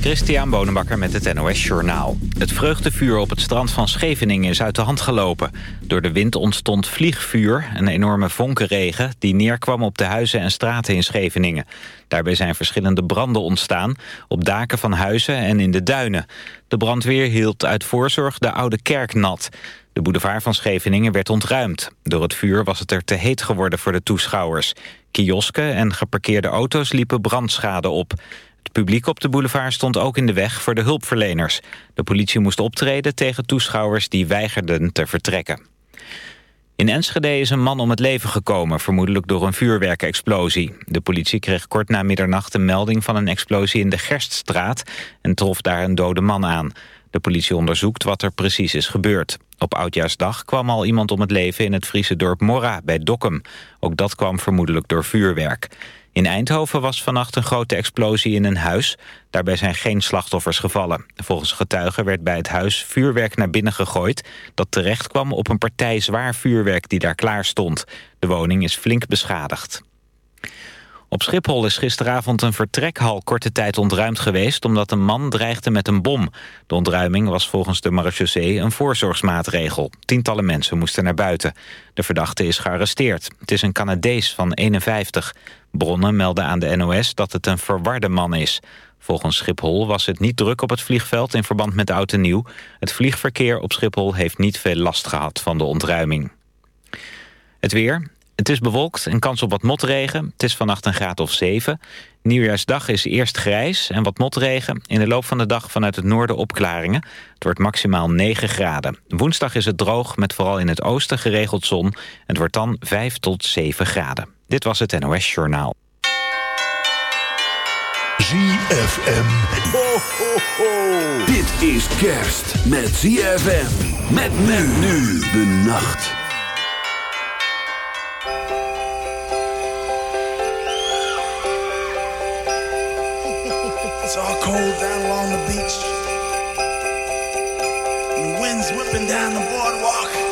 Christian Bonenbakker met het NOS Journaal. Het vreugdevuur op het strand van Scheveningen is uit de hand gelopen. Door de wind ontstond vliegvuur, een enorme vonkenregen... die neerkwam op de huizen en straten in Scheveningen. Daarbij zijn verschillende branden ontstaan... op daken van huizen en in de duinen. De brandweer hield uit voorzorg de oude kerk nat. De boulevard van Scheveningen werd ontruimd. Door het vuur was het er te heet geworden voor de toeschouwers. Kiosken en geparkeerde auto's liepen brandschade op. Het publiek op de boulevard stond ook in de weg voor de hulpverleners. De politie moest optreden tegen toeschouwers die weigerden te vertrekken. In Enschede is een man om het leven gekomen, vermoedelijk door een vuurwerkexplosie. De politie kreeg kort na middernacht een melding van een explosie in de Gerststraat... en trof daar een dode man aan. De politie onderzoekt wat er precies is gebeurd. Op Oudjaarsdag kwam al iemand om het leven in het Friese dorp Morra bij Dokkum. Ook dat kwam vermoedelijk door vuurwerk. In Eindhoven was vannacht een grote explosie in een huis. Daarbij zijn geen slachtoffers gevallen. Volgens getuigen werd bij het huis vuurwerk naar binnen gegooid... dat terecht kwam op een partij zwaar vuurwerk die daar klaar stond. De woning is flink beschadigd. Op Schiphol is gisteravond een vertrekhal korte tijd ontruimd geweest... omdat een man dreigde met een bom. De ontruiming was volgens de marechaussee een voorzorgsmaatregel. Tientallen mensen moesten naar buiten. De verdachte is gearresteerd. Het is een Canadees van 51. Bronnen melden aan de NOS dat het een verwarde man is. Volgens Schiphol was het niet druk op het vliegveld in verband met oud en nieuw. Het vliegverkeer op Schiphol heeft niet veel last gehad van de ontruiming. Het weer. Het is bewolkt en kans op wat motregen. Het is vannacht een graad of 7. Nieuwjaarsdag is eerst grijs en wat motregen. In de loop van de dag vanuit het noorden opklaringen. Het wordt maximaal 9 graden. Woensdag is het droog met vooral in het oosten geregeld zon. Het wordt dan 5 tot 7 graden. Dit was het NOS Journaal. ZFM. Ho, ho, ho. Dit is kerst met ZFM. Met men nu de nacht. It's all cold down along the beach. And the wind's whipping down the boardwalk.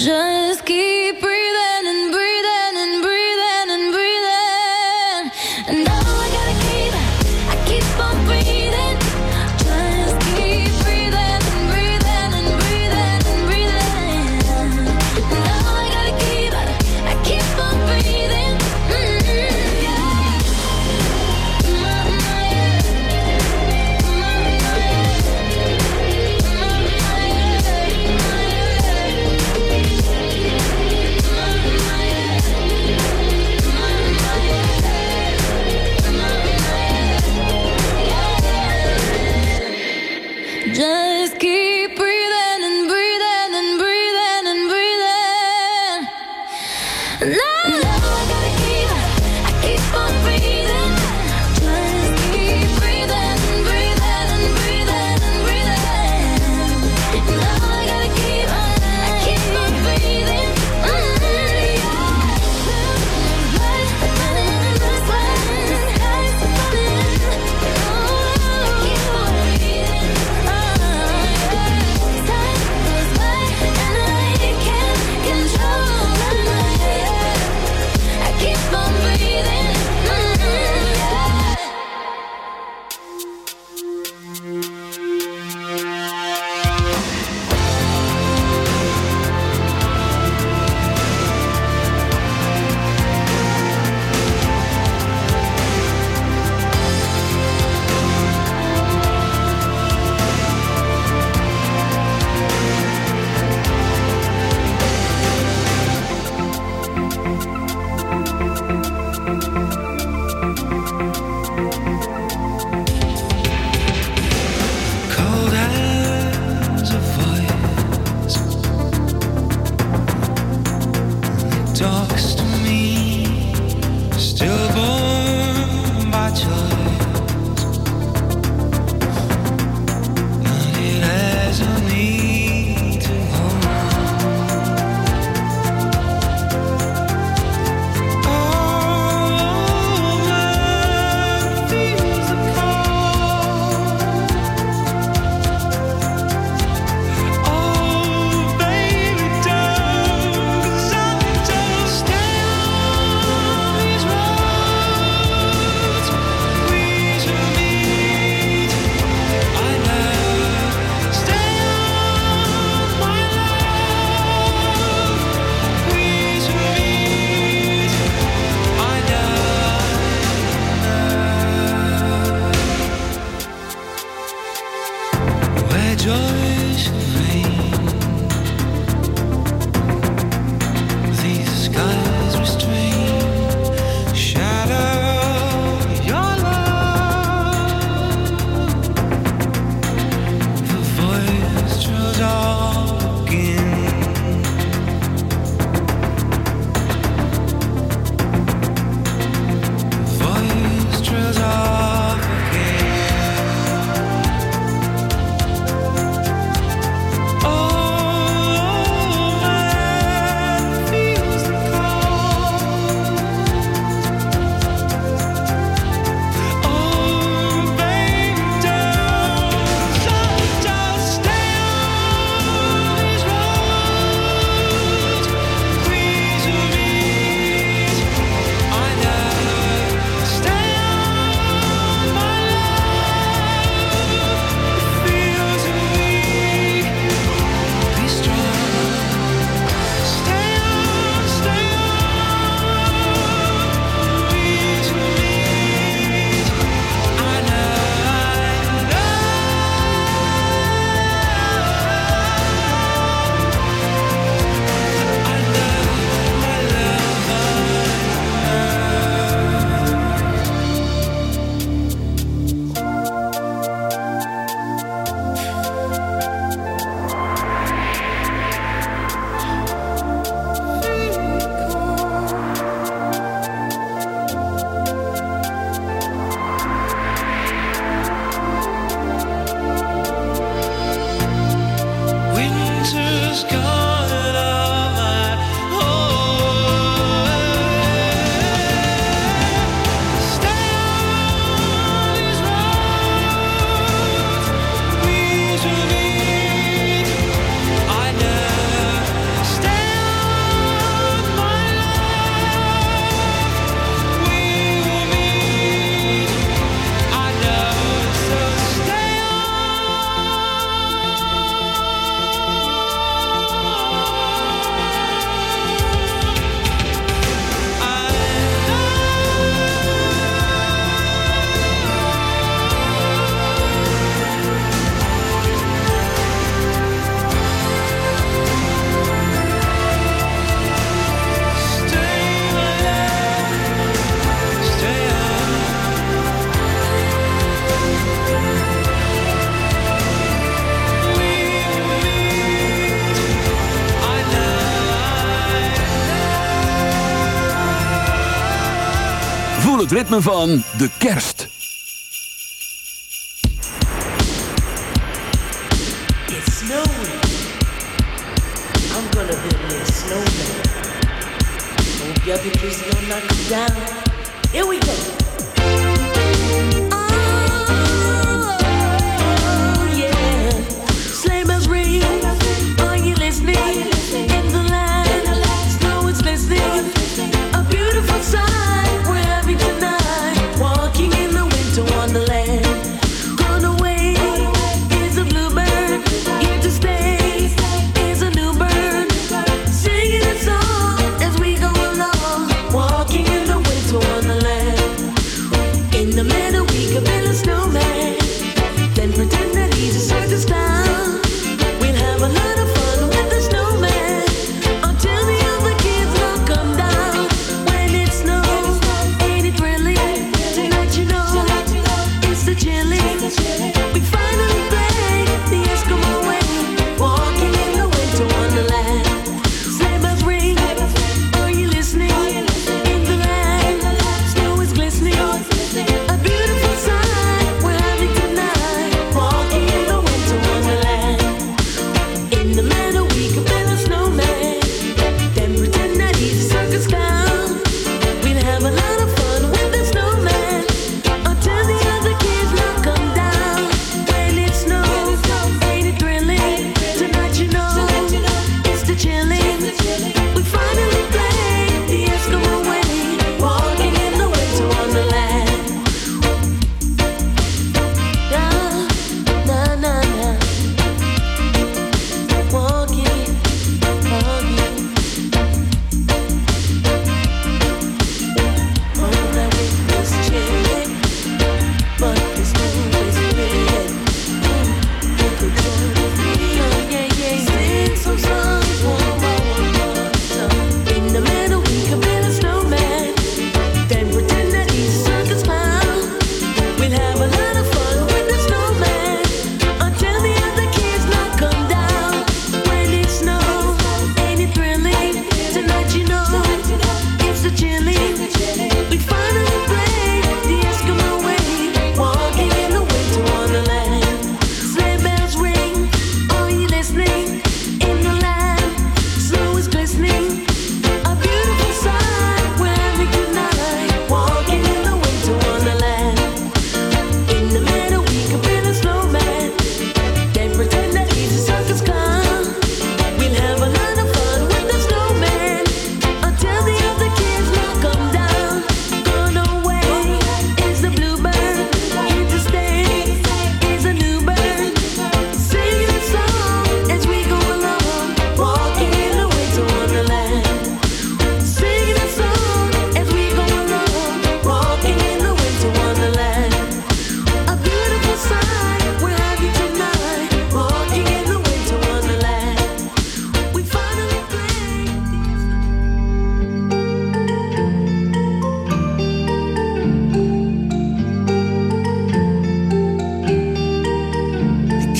just keep het ritme van de kerst. It's snowing. I'm gonna build me a snowman. Hope your bitches don't knock me down. Here we go.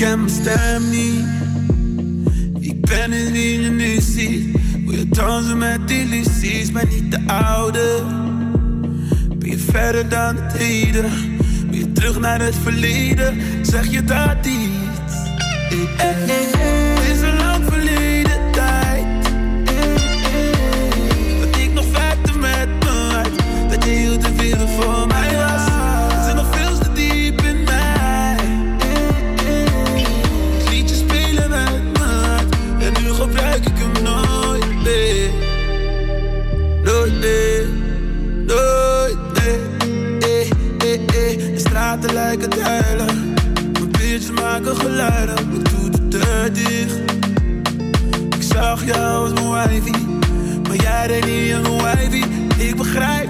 ken mijn stem niet. Ik ben het wie je. Wil je dansen met illusies, maar niet de oude. Ben je verder dan het heden? Ben je terug naar het verleden? Zeg je dat iets? luid ik doe de deur dicht. Ik zag jou als mijn wifey, maar jij deed niet aan mijn wifey. Ik begrijp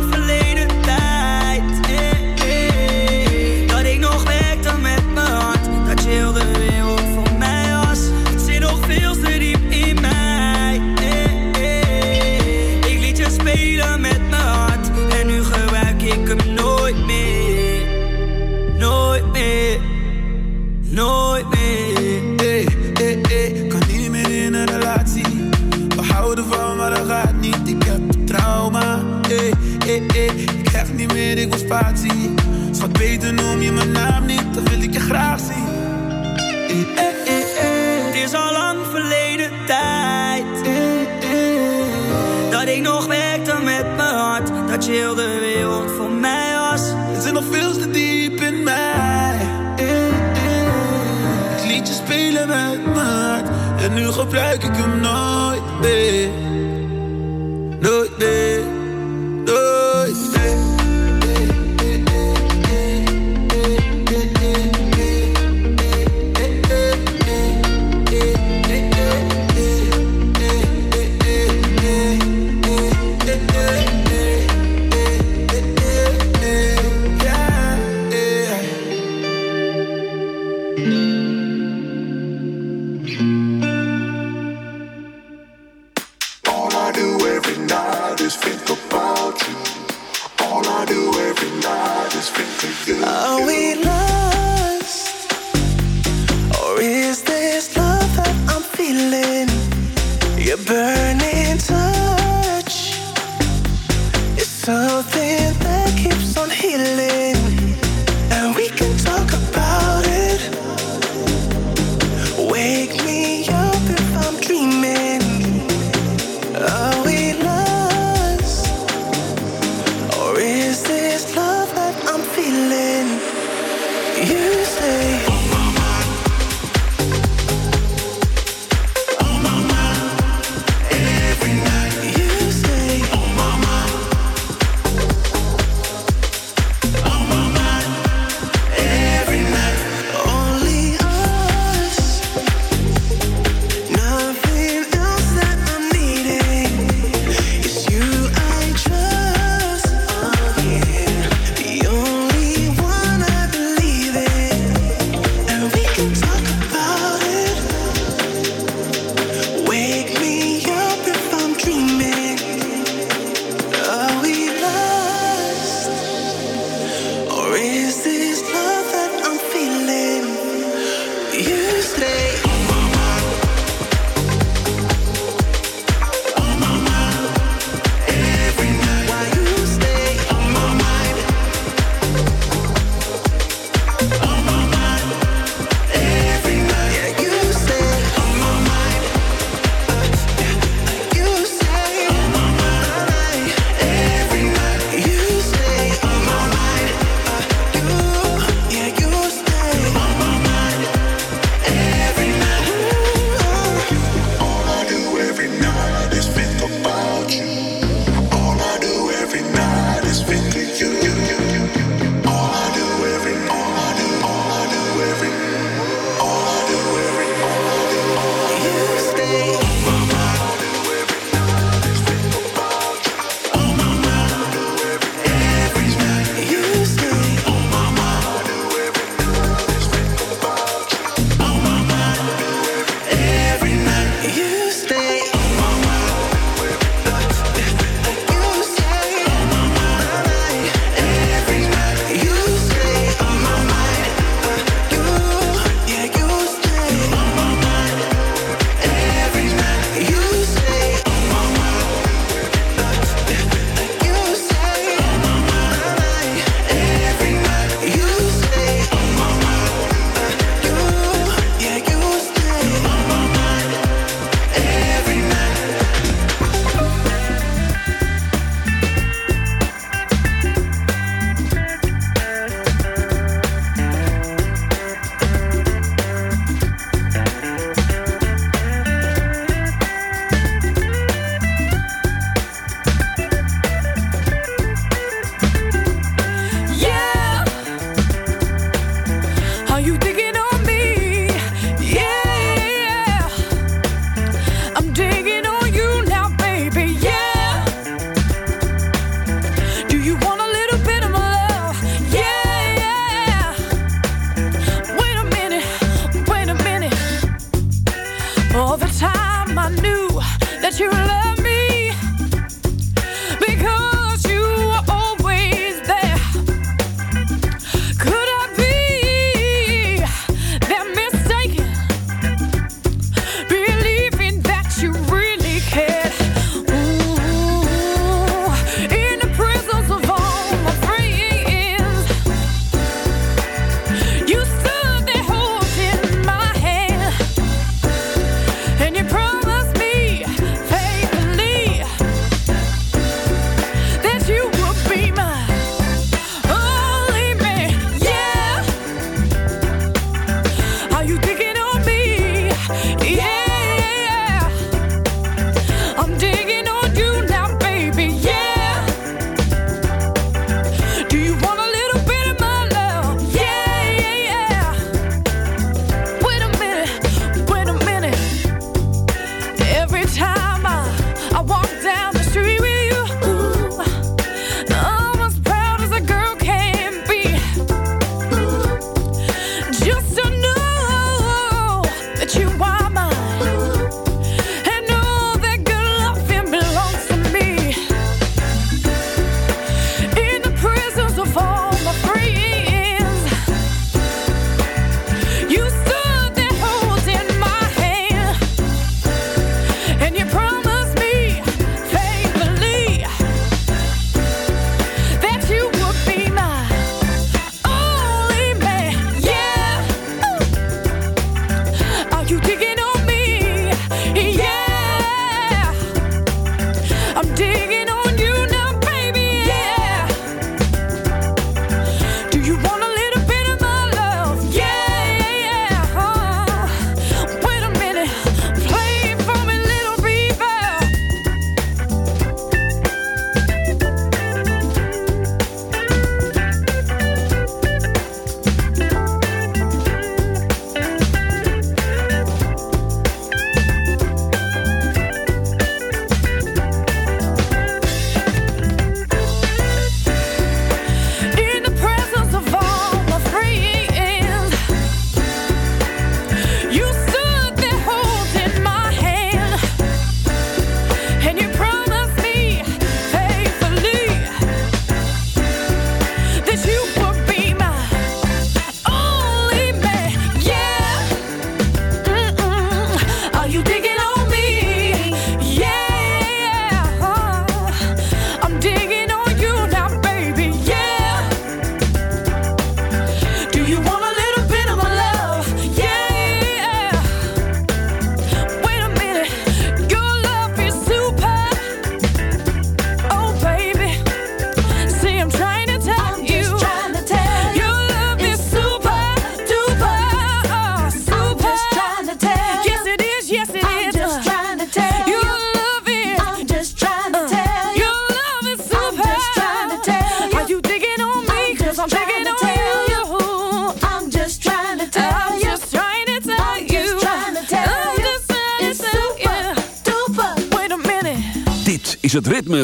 spelen met mijn hart En nu gebruik ik hem nooit meer Nooit meer Nooit meer Hey, hey, hey, kan niet meer in een relatie. We houden van, maar dat gaat niet. Ik heb trauma. Hey, hey, hey, ik krijg niet meer, ik wil spatie. Schat, beter noem je mijn naam niet, dan wil ik je graag zien. Hey, hey, hey, hey. Het is al lang verleden tijd Dat ik nog hart Dat je heel de wereld voor mij was Het zit nog veel te diep in mij. Ik liet je spelen met hart. En nu gebruik ik hem nooit meer. Nooit meer.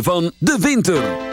Van de winter.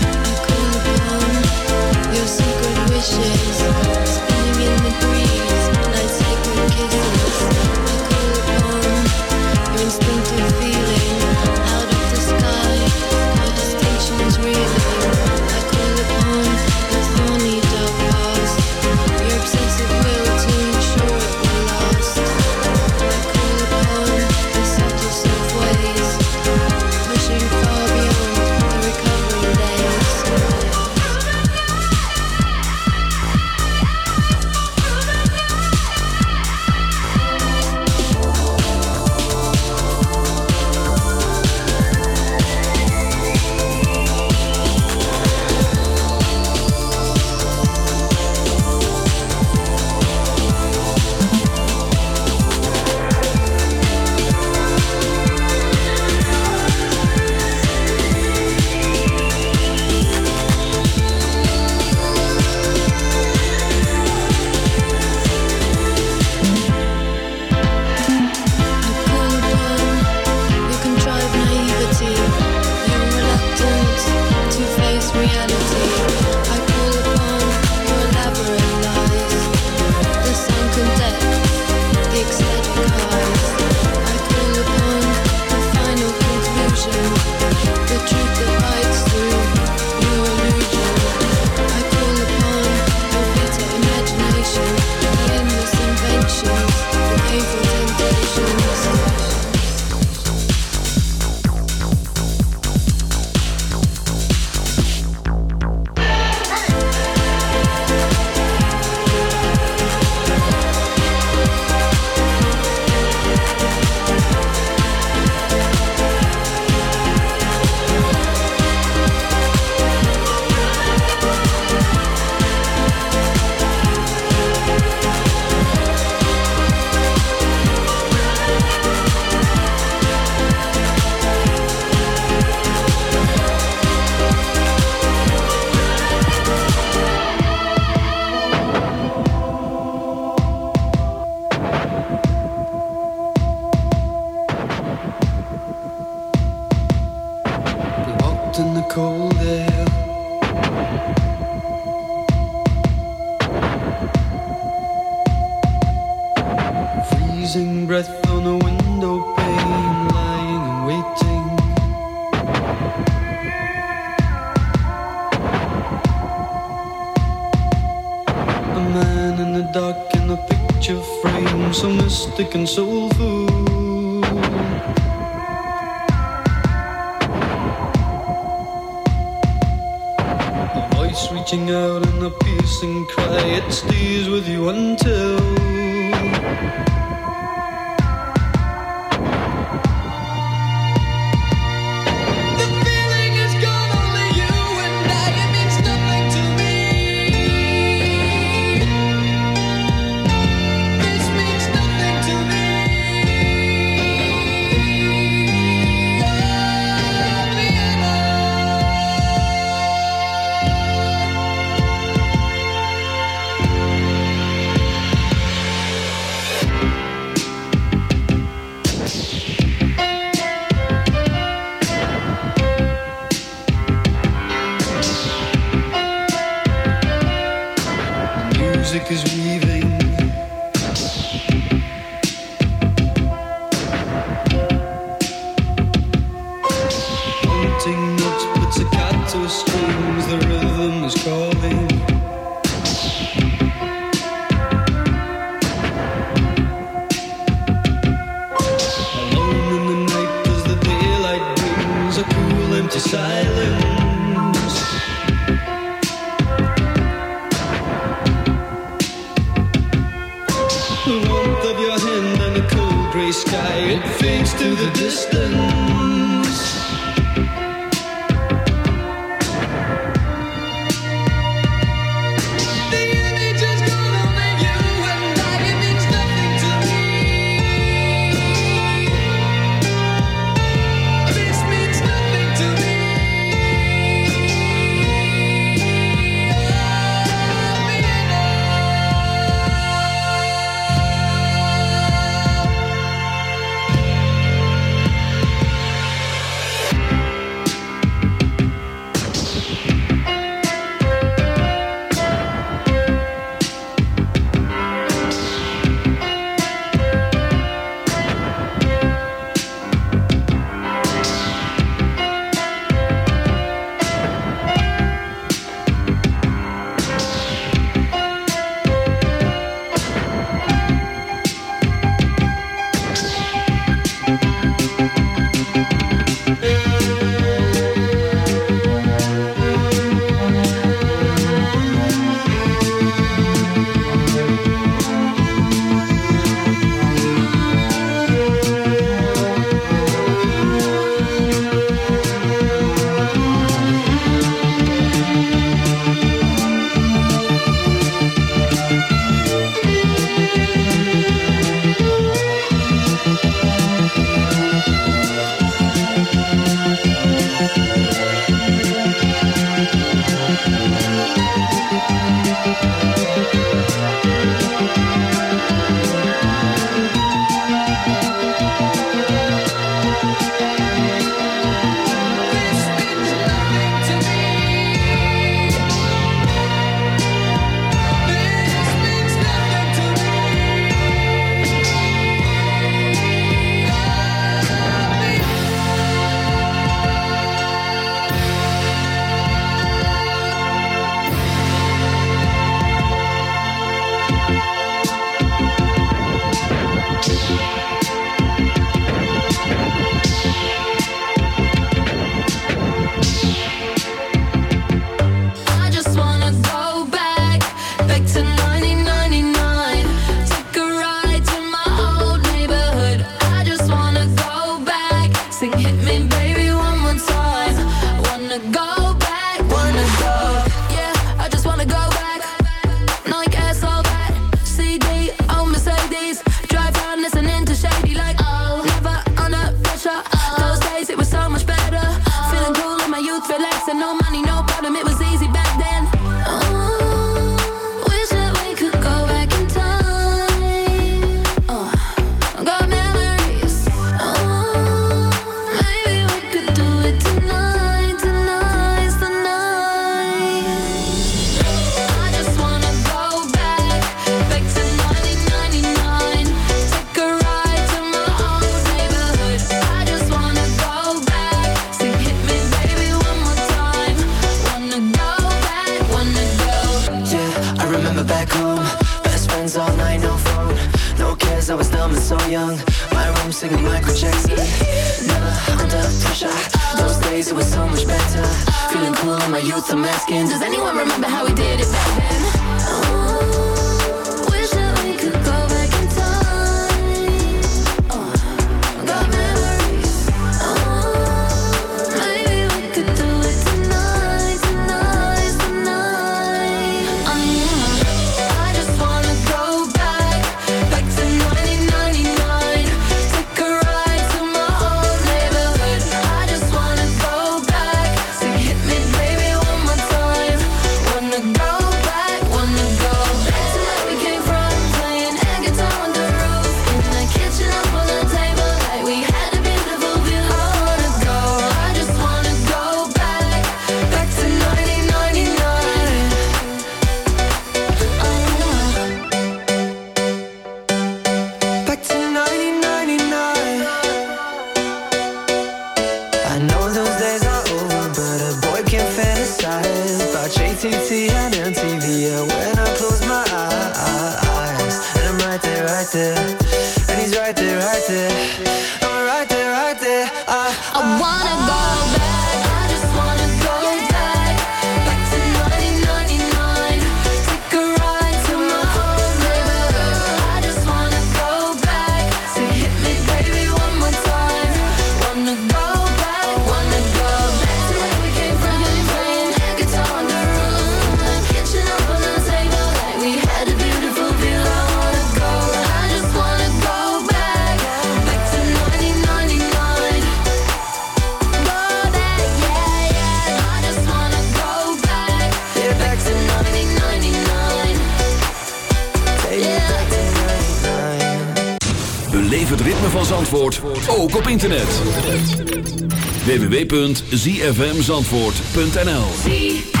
www.zfmzandvoort.nl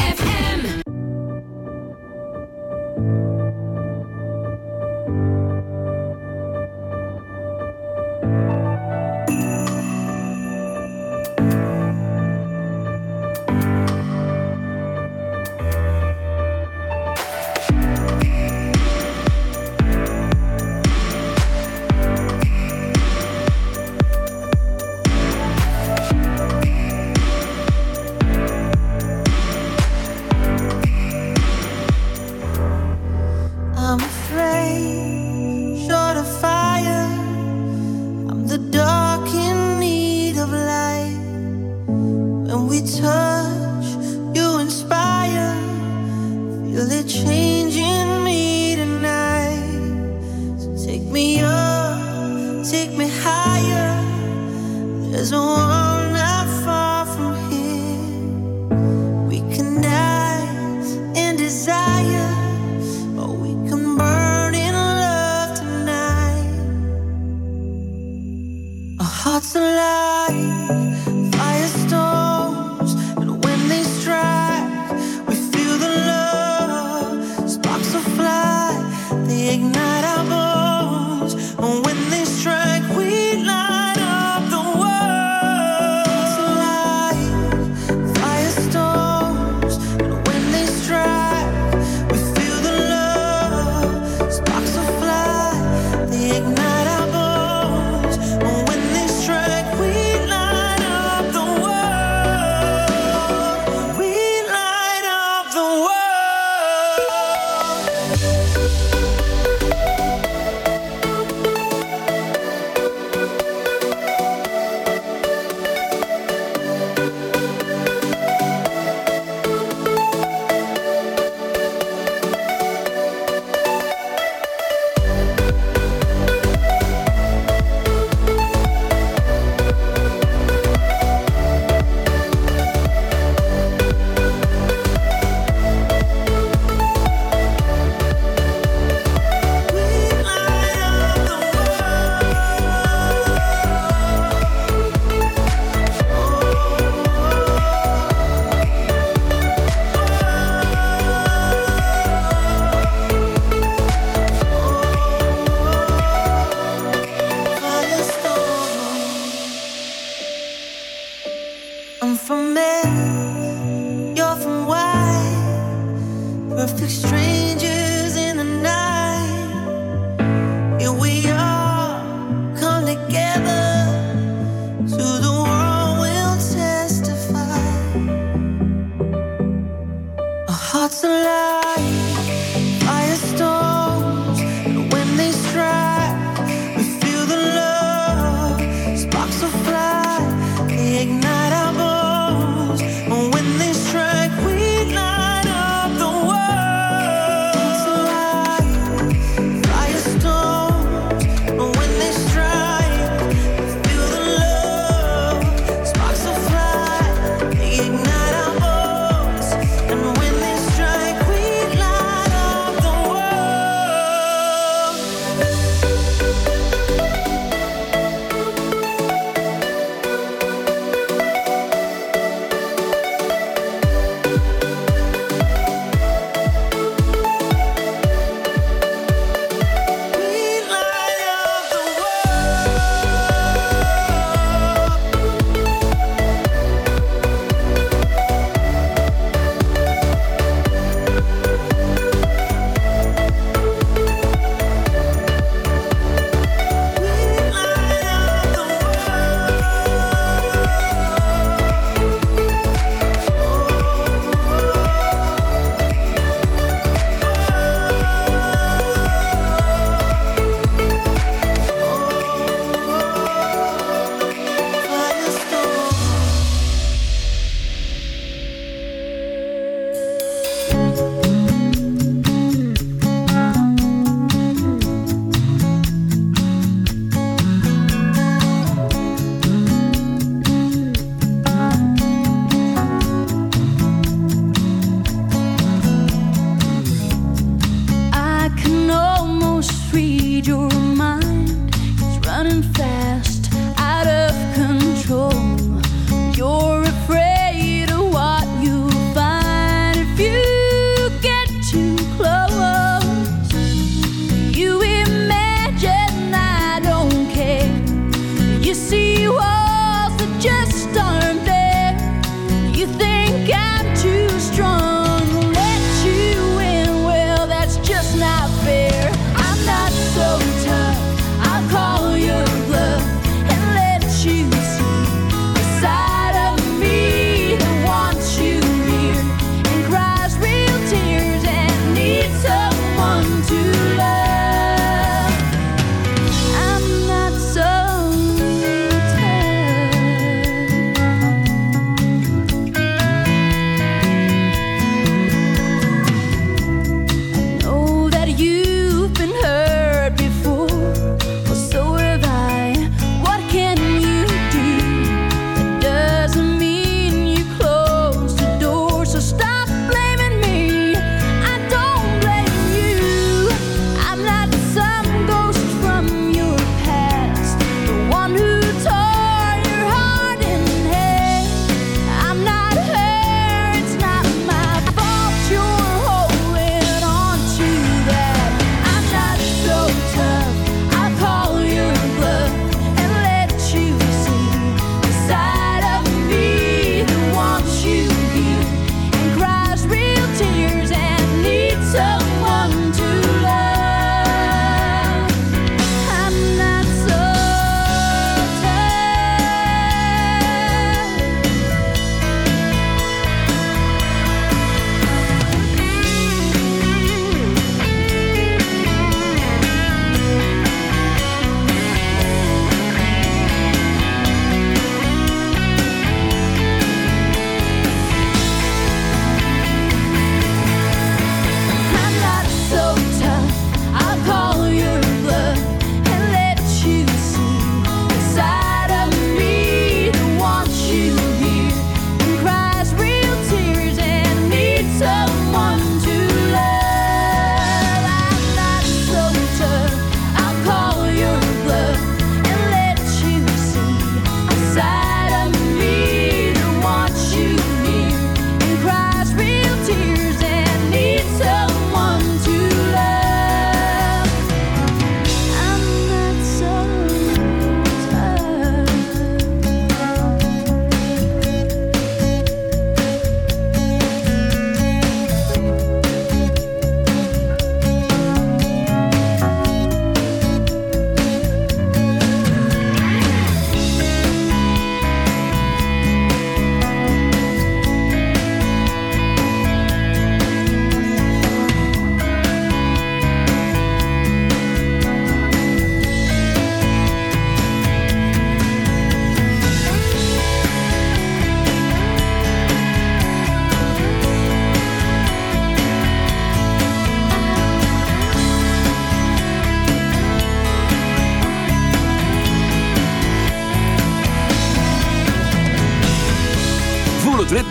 on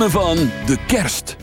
van de kerst.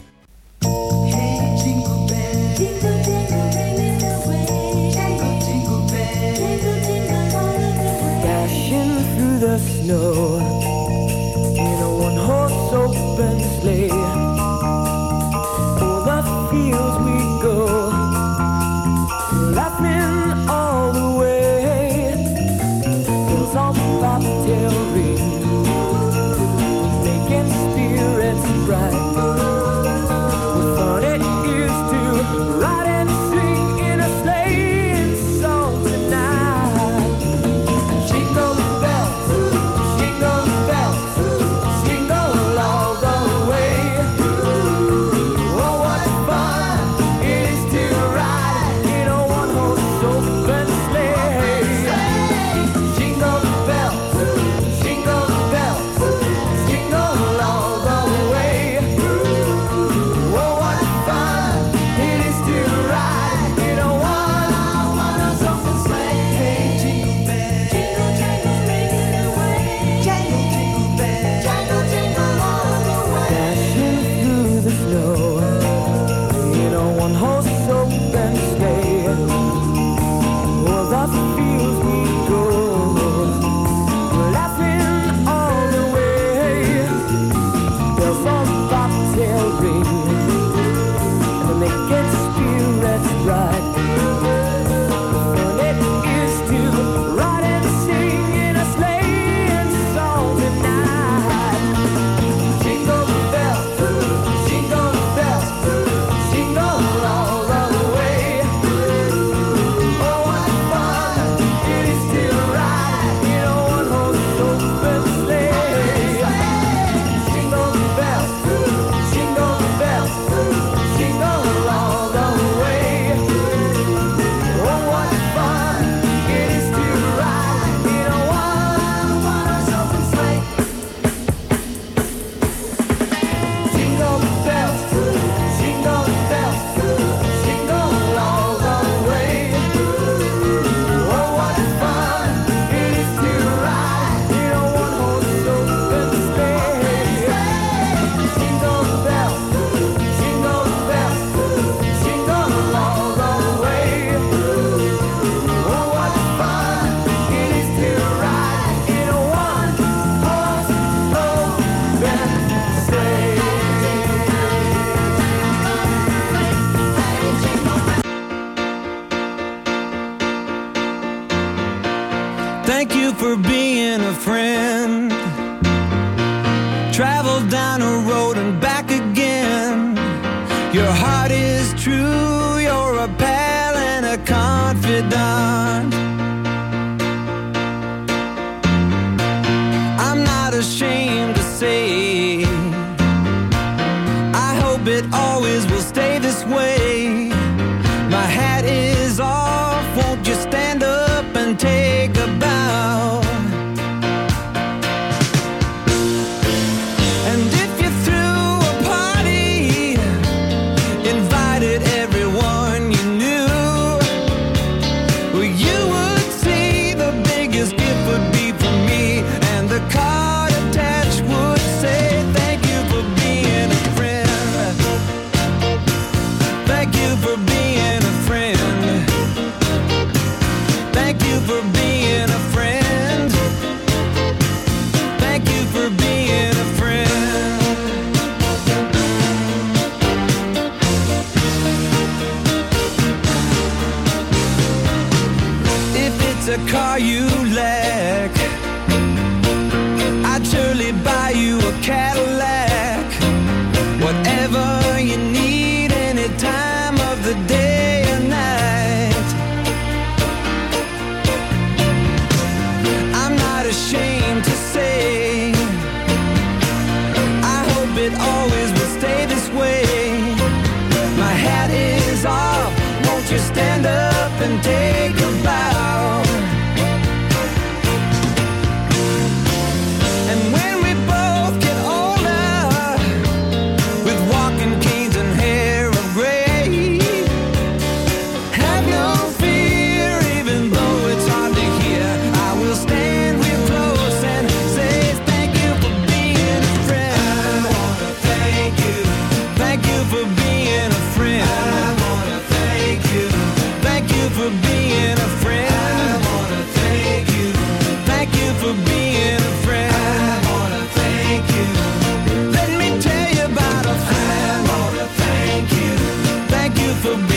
for me.